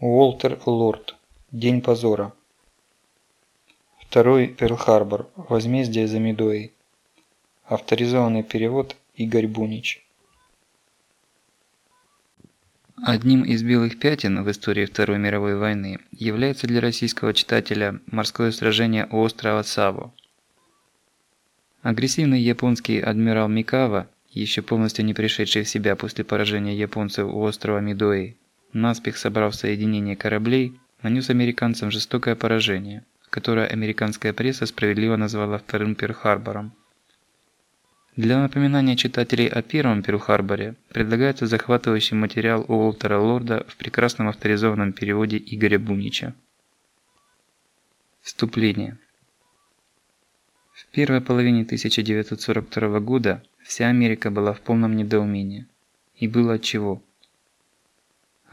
Уолтер Лорд. День позора. Второй Перл-Харбор. Возмездие за Медуэй. Авторизованный перевод Игорь Бунич. Одним из белых пятен в истории Второй мировой войны является для российского читателя морское сражение у острова Саво. Агрессивный японский адмирал Микава, еще полностью не пришедший в себя после поражения японцев у острова Мидуэй, наспех собрав соединение кораблей, нанес американцам жестокое поражение, которое американская пресса справедливо назвала вторым Перл-Харбором. Для напоминания читателей о первом Перл-Харборе предлагается захватывающий материал Уолтера Лорда в прекрасном авторизованном переводе Игоря Бунича. Вступление. В первой половине 1942 года вся Америка была в полном недоумении. И было от чего.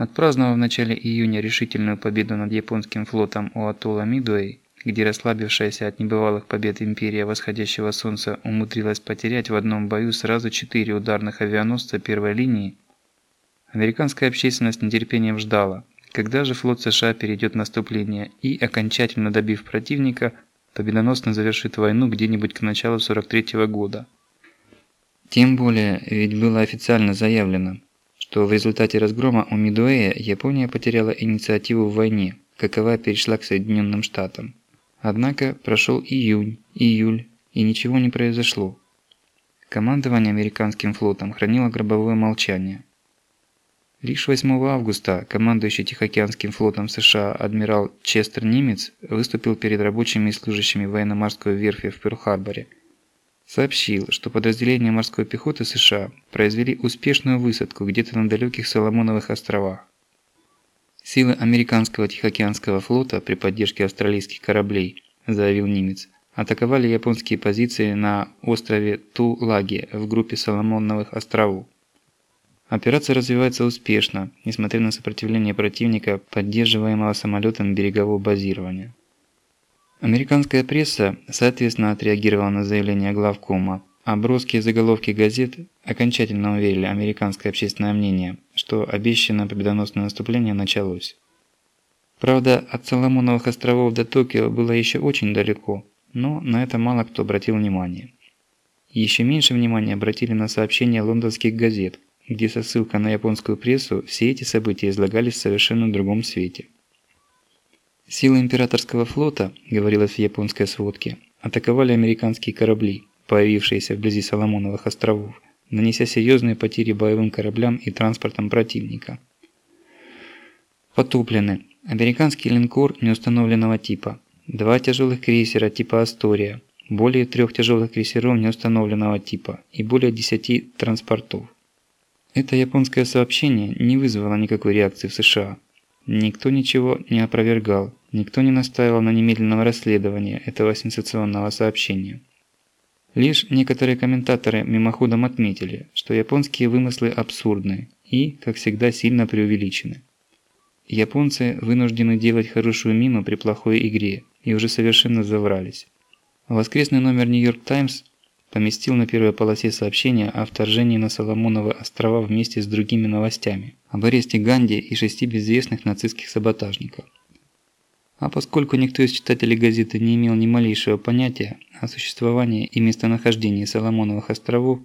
Отпраздновав в начале июня решительную победу над японским флотом у атолла Мидуэй, где расслабившаяся от небывалых побед империя восходящего солнца умудрилась потерять в одном бою сразу четыре ударных авианосца первой линии, американская общественность нетерпением ждала, когда же флот США перейдет наступление и, окончательно добив противника, победоносно завершит войну где-нибудь к началу 43 -го года. Тем более, ведь было официально заявлено, что в результате разгрома у Мидуэя Япония потеряла инициативу в войне, какова перешла к Соединенным Штатам. Однако прошел июнь, июль, и ничего не произошло. Командование американским флотом хранило гробовое молчание. Лишь 8 августа командующий Тихоокеанским флотом США адмирал Честер Нимец выступил перед рабочими и служащими военно-морской верфи в Пёрл-Харборе сообщил, что подразделения морской пехоты США произвели успешную высадку где-то на далеких Соломоновых островах. Силы американского Тихоокеанского флота при поддержке австралийских кораблей, заявил немец, атаковали японские позиции на острове Тулаге в группе Соломоновых островов. Операция развивается успешно, несмотря на сопротивление противника, поддерживаемого самолетом берегового базирования. Американская пресса, соответственно, отреагировала на заявление главкома, а броские заголовки газет окончательно уверили американское общественное мнение, что обещанное победоносное наступление началось. Правда, от Соломоновых островов до Токио было еще очень далеко, но на это мало кто обратил внимание. Еще меньше внимания обратили на сообщения лондонских газет, где со ссылкой на японскую прессу все эти события излагались в совершенно другом свете. Силы императорского флота, говорилось в японской сводке, атаковали американские корабли, появившиеся вблизи Соломоновых островов, нанеся серьезные потери боевым кораблям и транспортам противника. Потоплены американский линкор неустановленного типа, два тяжелых крейсера типа «Астория», более трех тяжелых крейсеров неустановленного типа и более десяти транспортов. Это японское сообщение не вызвало никакой реакции в США. Никто ничего не опровергал, никто не настаивал на немедленном расследовании этого сенсационного сообщения. Лишь некоторые комментаторы мимоходом отметили, что японские вымыслы абсурдны и, как всегда, сильно преувеличены. Японцы вынуждены делать хорошую мину при плохой игре и уже совершенно заврались. Воскресный номер New York Times поместил на первой полосе сообщения о вторжении на Соломоновы острова вместе с другими новостями об аресте Ганди и шести безвестных нацистских саботажников. А поскольку никто из читателей газеты не имел ни малейшего понятия о существовании и местонахождении Соломоновых островов,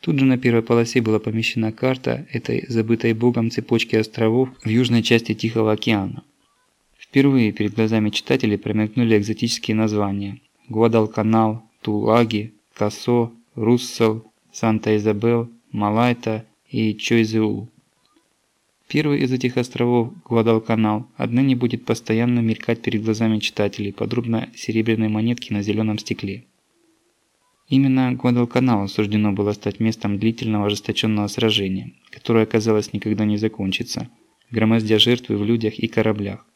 тут же на первой полосе была помещена карта этой забытой богом цепочки островов в южной части Тихого океана. Впервые перед глазами читателей промелькнули экзотические названия – Гвадалканал, Тулаги, Касо, Руссел, Санта-Изабел, Малайта и Чойзеул. Первый из этих островов, Гвадалканал, отныне будет постоянно мелькать перед глазами читателей, подробно серебряной монетки на зеленом стекле. Именно Гвадалканалу суждено было стать местом длительного ожесточенного сражения, которое, казалось, никогда не закончится, громоздя жертвы в людях и кораблях.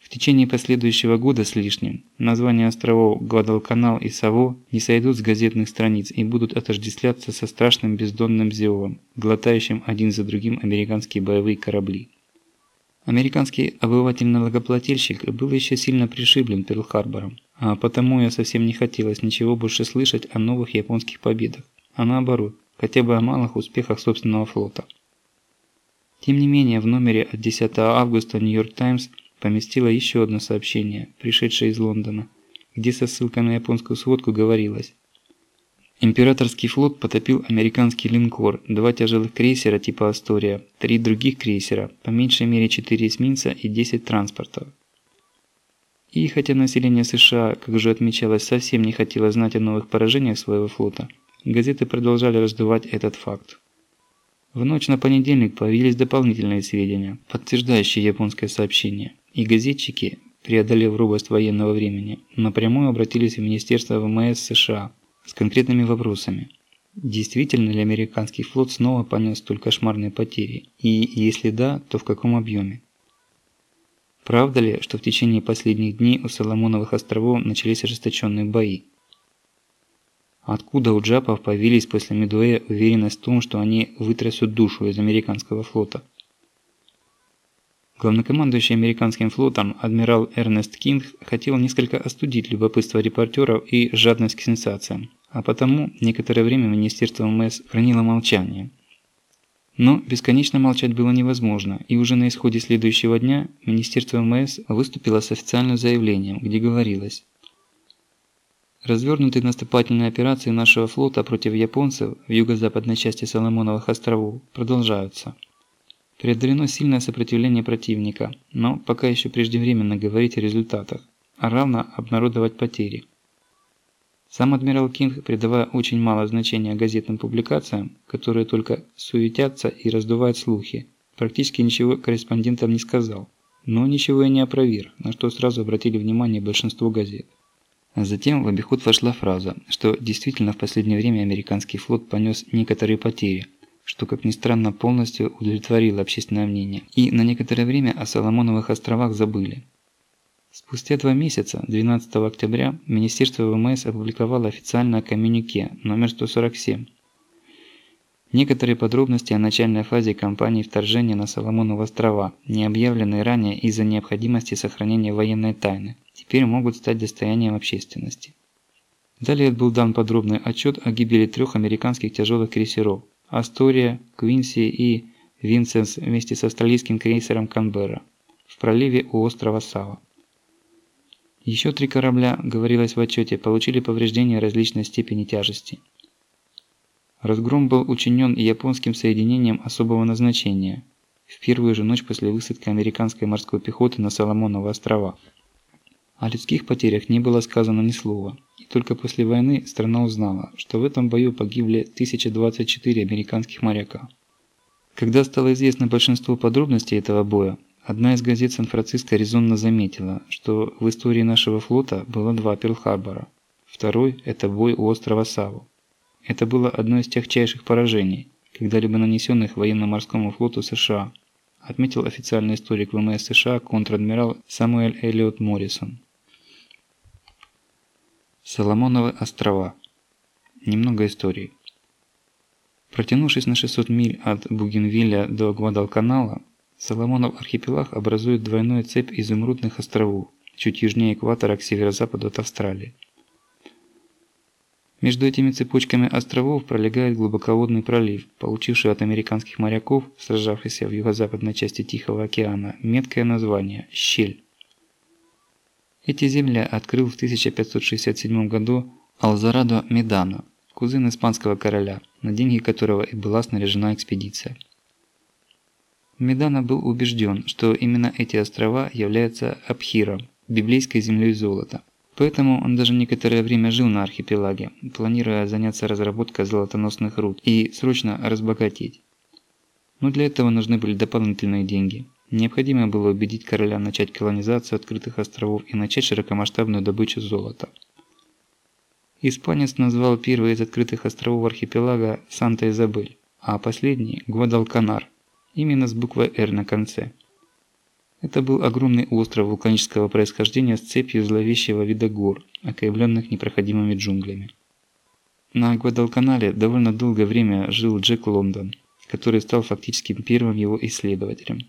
В течение последующего года с лишним названия островов Гвадалканал и Саво не сойдут с газетных страниц и будут отождествляться со страшным бездонным зевом, глотающим один за другим американские боевые корабли. Американский обыватель-налогоплательщик был еще сильно пришиблен Перл-Харбором, а потому я совсем не хотелось ничего больше слышать о новых японских победах, а наоборот, хотя бы о малых успехах собственного флота. Тем не менее, в номере от 10 августа Нью-Йорк Таймс поместила еще одно сообщение, пришедшее из Лондона, где со ссылкой на японскую сводку говорилось Императорский флот потопил американский линкор, два тяжелых крейсера типа «Астория», три других крейсера, по меньшей мере 4 эсминца и 10 транспортов. И хотя население США, как уже отмечалось, совсем не хотело знать о новых поражениях своего флота, газеты продолжали раздувать этот факт. В ночь на понедельник появились дополнительные сведения, подтверждающие японское сообщение, и газетчики, преодолев робость военного времени, напрямую обратились в Министерство ВМС США с конкретными вопросами. Действительно ли американский флот снова понес столь кошмарные потери? И если да, то в каком объеме? Правда ли, что в течение последних дней у Соломоновых островов начались ожесточенные бои? Откуда у джапов появились после Медуэя уверенность в том, что они вытрясут душу из американского флота? Главнокомандующий американским флотом адмирал Эрнест Кинг хотел несколько остудить любопытство репортеров и жадность к сенсациям, а потому некоторое время Министерство МС хранило молчание. Но бесконечно молчать было невозможно, и уже на исходе следующего дня Министерство МС выступило с официальным заявлением, где говорилось Развернутые наступательные операции нашего флота против японцев в юго-западной части Соломоновых островов продолжаются. Преодолено сильное сопротивление противника, но пока еще преждевременно говорить о результатах, а равно обнародовать потери. Сам адмирал Кинг, придавая очень мало значения газетным публикациям, которые только суетятся и раздувают слухи, практически ничего корреспондентам не сказал, но ничего и не опроверг, на что сразу обратили внимание большинство газет. А затем в обиход вошла фраза, что действительно в последнее время американский флот понес некоторые потери – что, как ни странно, полностью удовлетворило общественное мнение, и на некоторое время о Соломоновых островах забыли. Спустя два месяца, 12 октября, Министерство ВМС опубликовало официальное коммюнике номер 147. Некоторые подробности о начальной фазе кампании вторжения на Соломоновы острова, не объявленные ранее из-за необходимости сохранения военной тайны, теперь могут стать достоянием общественности. Далее был дан подробный отчет о гибели трех американских тяжелых крейсеров, Астория, Квинси и Винсенс вместе с австралийским крейсером Канберра в проливе у острова Сава. Еще три корабля, говорилось в отчете, получили повреждения различной степени тяжести. Разгром был учинен японским соединением особого назначения в первую же ночь после высадки американской морской пехоты на Соломоновы острова. О людских потерях не было сказано ни слова. Только после войны страна узнала, что в этом бою погибли 1024 американских моряка. Когда стало известно большинство подробностей этого боя, одна из газет Сан-Франциско резонно заметила, что в истории нашего флота было два Перл-Харбора. Второй – это бой у острова Саву. Это было одно из тягчайших поражений, когда-либо нанесенных военно-морскому флоту США, отметил официальный историк ВМС США контр-адмирал Самуэль Эллиот Моррисон. Соломоновы острова. Немного истории. Протянувшись на 600 миль от Бугенвилля до Гвадалканала, Соломонов архипелаг образует двойную цепь изумрудных островов, чуть южнее экватора к северо-западу от Австралии. Между этими цепочками островов пролегает глубоководный пролив, получивший от американских моряков, сражавшихся в юго-западной части Тихого океана, меткое название – «Щель». Эти земли открыл в 1567 году Алзарадо Медано, кузен испанского короля, на деньги которого и была снаряжена экспедиция. Медано был убежден, что именно эти острова являются Абхиром, библейской землей золота. Поэтому он даже некоторое время жил на архипелаге, планируя заняться разработкой золотоносных руд и срочно разбогатеть. Но для этого нужны были дополнительные деньги – Необходимо было убедить короля начать колонизацию открытых островов и начать широкомасштабную добычу золота. Испанец назвал первый из открытых островов архипелага Санта-Изабель, а последний – Гвадалканар, именно с буквой «Р» на конце. Это был огромный остров вулканического происхождения с цепью зловещего вида гор, окаймленных непроходимыми джунглями. На Гвадалканале довольно долгое время жил Джек Лондон, который стал фактически первым его исследователем.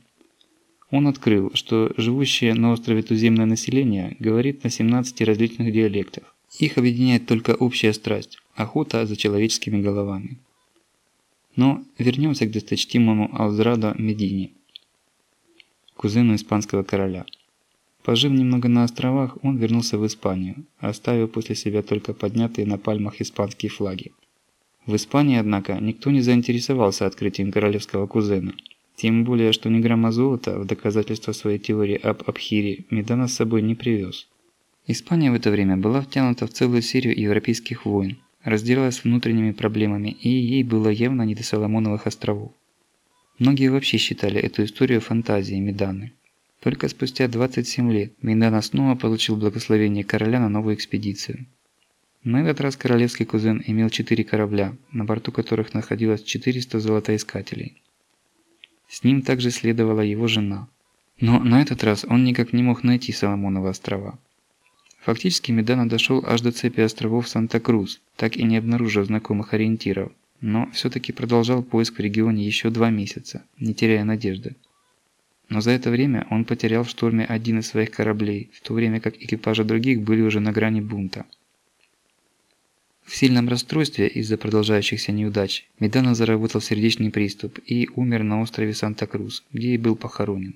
Он открыл, что живущее на острове туземное население говорит на 17 различных диалектах. Их объединяет только общая страсть – охота за человеческими головами. Но вернемся к досточтимому Алзрадо Медине, кузену испанского короля. Пожив немного на островах, он вернулся в Испанию, оставив после себя только поднятые на пальмах испанские флаги. В Испании, однако, никто не заинтересовался открытием королевского кузена. Тем более, что ни грамма золота в доказательство своей теории об Абхире Медана с собой не привез. Испания в это время была втянута в целую серию европейских войн, разделалась внутренними проблемами, и ей было явно не до Соломоновых островов. Многие вообще считали эту историю фантазией Меданы. Только спустя 27 лет Медана снова получил благословение короля на новую экспедицию. На этот раз королевский кузен имел четыре корабля, на борту которых находилось 400 золотоискателей. С ним также следовала его жена. Но на этот раз он никак не мог найти Соломоновы острова. Фактически Медана дошел аж до цепи островов Санта-Крус, так и не обнаружив знакомых ориентиров, но все-таки продолжал поиск в регионе еще два месяца, не теряя надежды. Но за это время он потерял в шторме один из своих кораблей, в то время как экипажи других были уже на грани бунта. В сильном расстройстве из-за продолжающихся неудач Медана заработал сердечный приступ и умер на острове Санта-Крус, где и был похоронен.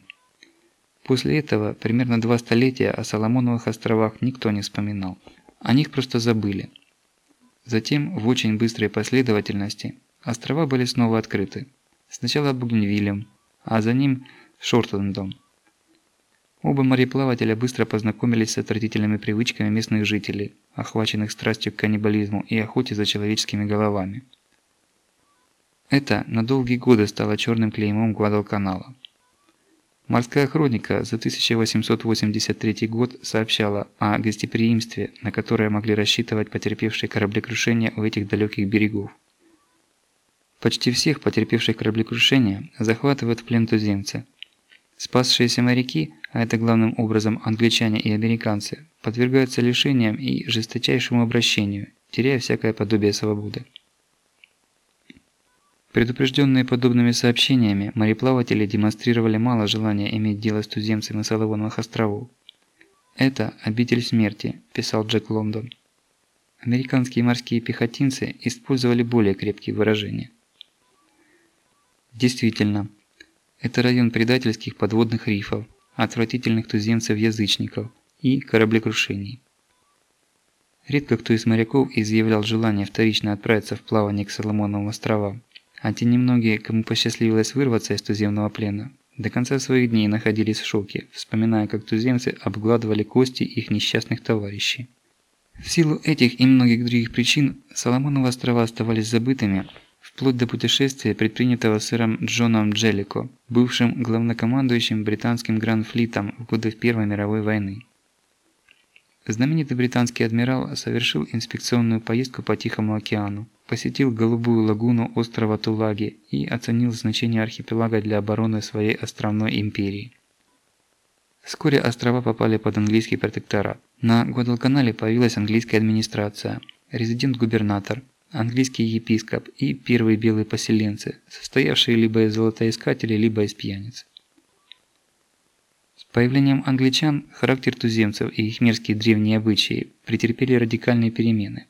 После этого примерно два столетия о Соломоновых островах никто не вспоминал. О них просто забыли. Затем, в очень быстрой последовательности, острова были снова открыты. Сначала Бугенвилем, а за ним Шортлендом. Оба мореплавателя быстро познакомились с отвратительными привычками местных жителей, охваченных страстью к каннибализму и охоте за человеческими головами. Это на долгие годы стало черным клеймом Гвадалканала. Морская хроника за 1883 год сообщала о гостеприимстве, на которое могли рассчитывать потерпевшие кораблекрушения у этих далеких берегов. Почти всех потерпевших кораблекрушения захватывают в плен туземцы, Спасшиеся моряки, а это главным образом англичане и американцы, подвергаются лишениям и жесточайшему обращению, теряя всякое подобие свободы. Предупрежденные подобными сообщениями, мореплаватели демонстрировали мало желания иметь дело с туземцами Соловоновых островов. «Это обитель смерти», – писал Джек Лондон. Американские морские пехотинцы использовали более крепкие выражения. Действительно, это район предательских подводных рифов, отвратительных туземцев-язычников и кораблекрушений. Редко кто из моряков изъявлял желание вторично отправиться в плавание к Соломоновым островам, а те немногие, кому посчастливилось вырваться из туземного плена, до конца своих дней находились в шоке, вспоминая, как туземцы обгладывали кости их несчастных товарищей. В силу этих и многих других причин Соломоновы острова оставались забытыми, вплоть до путешествия, предпринятого сэром Джоном Джеллико, бывшим главнокомандующим британским Гранд-флитом в годы Первой мировой войны. Знаменитый британский адмирал совершил инспекционную поездку по Тихому океану, посетил Голубую лагуну острова Тулаги и оценил значение архипелага для обороны своей островной империи. Вскоре острова попали под английский протекторат. На Гвадалканале появилась английская администрация, резидент-губернатор, английский епископ и первые белые поселенцы, состоявшие либо из золотоискателей, либо из пьяниц. С появлением англичан характер туземцев и их мерзкие древние обычаи претерпели радикальные перемены.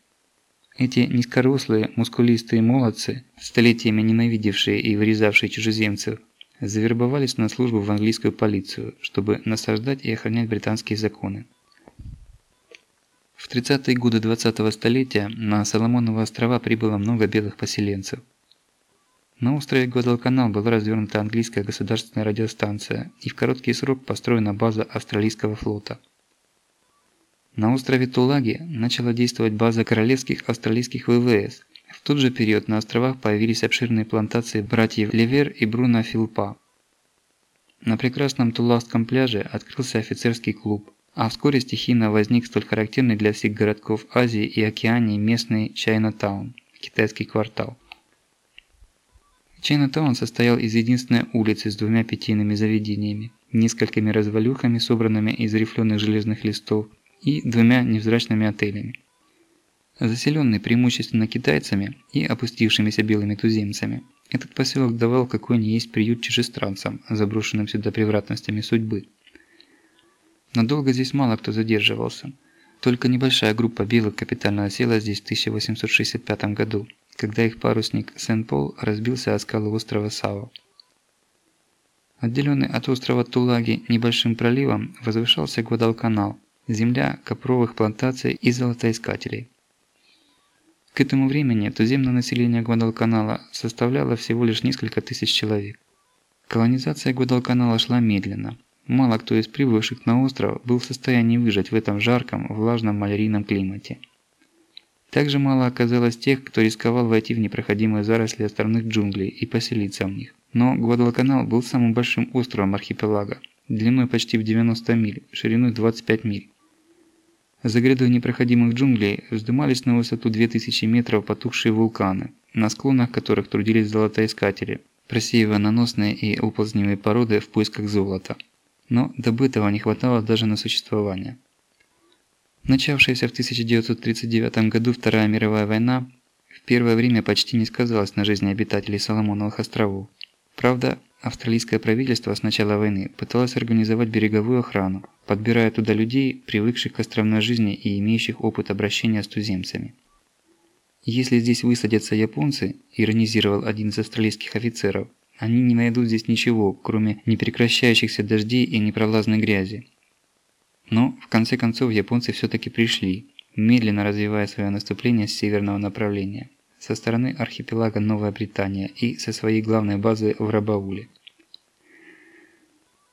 Эти низкорослые, мускулистые молодцы, столетиями ненавидевшие и вырезавшие чужеземцев, завербовались на службу в английскую полицию, чтобы насаждать и охранять британские законы. В 30-е годы 20-го столетия на Соломоновы острова прибыло много белых поселенцев. На острове Гвадалканал была развернута английская государственная радиостанция и в короткий срок построена база австралийского флота. На острове Тулаги начала действовать база королевских австралийских ВВС. В тот же период на островах появились обширные плантации братьев Левер и Бруно Филпа. На прекрасном Тулахском пляже открылся офицерский клуб а вскоре стихийно возник столь характерный для всех городков Азии и Океании местный Чайнатаун – китайский квартал. Чайнатаун состоял из единственной улицы с двумя питейными заведениями, несколькими развалюхами, собранными из рифленых железных листов, и двумя невзрачными отелями. Заселенный преимущественно китайцами и опустившимися белыми туземцами, этот поселок давал какой ни есть приют чужестранцам, заброшенным сюда превратностями судьбы. Надолго здесь мало кто задерживался. Только небольшая группа белых капитально осела здесь в 1865 году, когда их парусник Сен-Пол разбился о скалы острова Сао. Отделенный от острова Тулаги небольшим проливом возвышался Гвадалканал, земля копровых плантаций и золотоискателей. К этому времени туземное население Гвадалканала составляло всего лишь несколько тысяч человек. Колонизация Гвадалканала шла медленно. Мало кто из прибывших на остров был в состоянии выжить в этом жарком, влажном малярийном климате. Также мало оказалось тех, кто рисковал войти в непроходимые заросли островных джунглей и поселиться в них. Но Гвадалканал был самым большим островом архипелага, длиной почти в 90 миль, шириной 25 миль. За грядой непроходимых джунглей вздымались на высоту 2000 метров потухшие вулканы, на склонах которых трудились золотоискатели, просеивая наносные и уползневые породы в поисках золота но добытого не хватало даже на существование. Начавшаяся в 1939 году Вторая мировая война в первое время почти не сказалась на жизни обитателей Соломоновых островов. Правда, австралийское правительство с начала войны пыталось организовать береговую охрану, подбирая туда людей, привыкших к островной жизни и имеющих опыт обращения с туземцами. «Если здесь высадятся японцы», – иронизировал один из австралийских офицеров, они не найдут здесь ничего, кроме непрекращающихся дождей и непролазной грязи. Но, в конце концов, японцы все-таки пришли, медленно развивая свое наступление с северного направления, со стороны архипелага Новая Британия и со своей главной базы в Рабауле.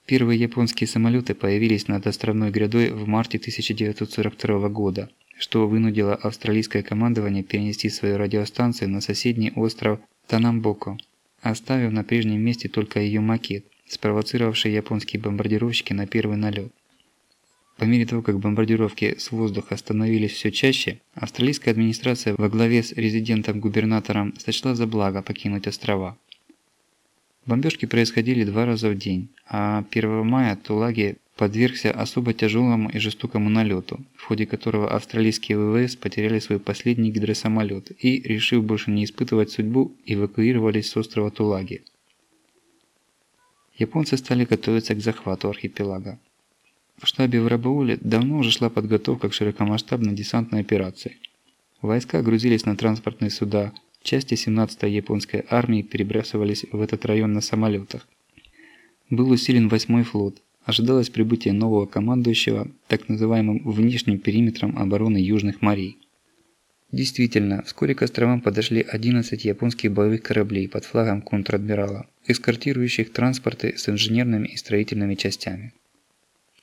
Первые японские самолеты появились над островной грядой в марте 1942 года, что вынудило австралийское командование перенести свою радиостанцию на соседний остров Танамбоко оставив на прежнем месте только ее макет, спровоцировавший японские бомбардировщики на первый налет. По мере того, как бомбардировки с воздуха становились все чаще, австралийская администрация во главе с резидентом-губернатором сочла за благо покинуть острова. Бомбежки происходили два раза в день, а 1 мая Тулаги подвергся особо тяжелому и жестокому налету, в ходе которого австралийские ВВС потеряли свой последний гидросамолет и, решив больше не испытывать судьбу, эвакуировались с острова Тулаги. Японцы стали готовиться к захвату архипелага. В штабе в Рабауле давно уже шла подготовка к широкомасштабной десантной операции. Войска грузились на транспортные суда, части 17-й японской армии перебрасывались в этот район на самолетах. Был усилен 8-й флот, ожидалось прибытие нового командующего так называемым внешним периметром обороны Южных морей. Действительно, вскоре к островам подошли 11 японских боевых кораблей под флагом контр-адмирала, эскортирующих транспорты с инженерными и строительными частями.